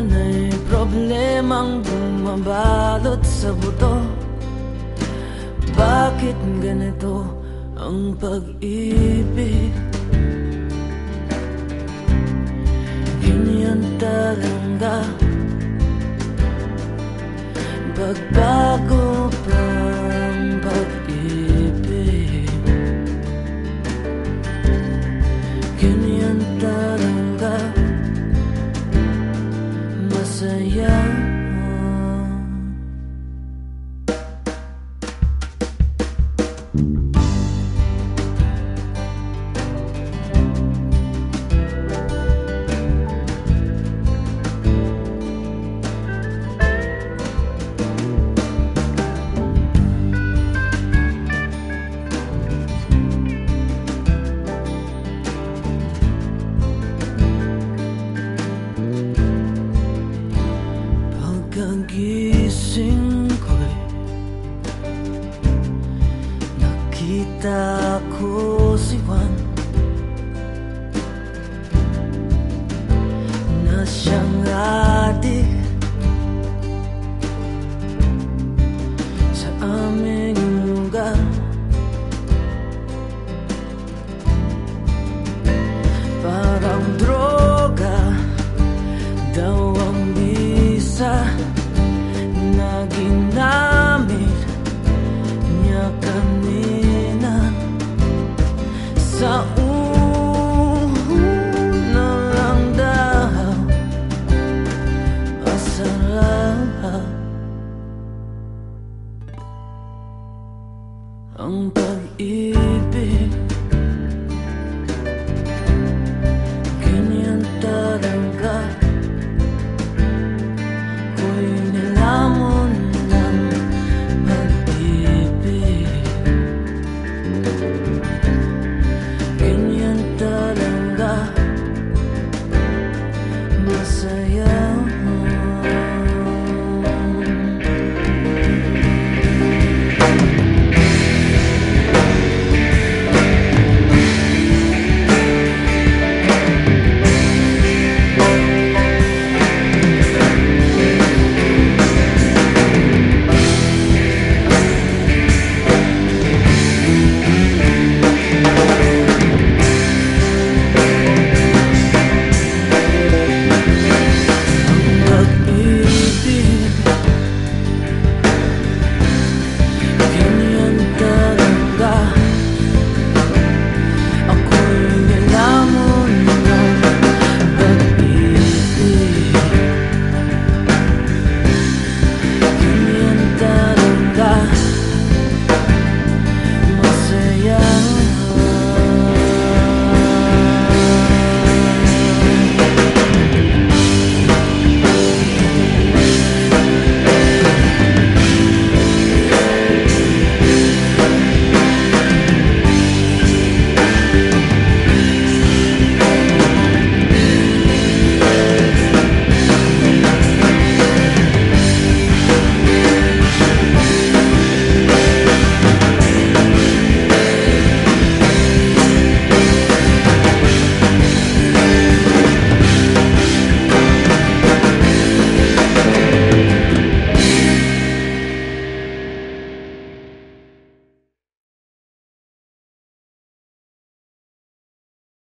Sana'y problemang bumabalot sa buto. Bakit ganito ang pag-ibig? Ganyan talaga. Pagbago pang pag-ibig. 相爱。Ang pag-ibig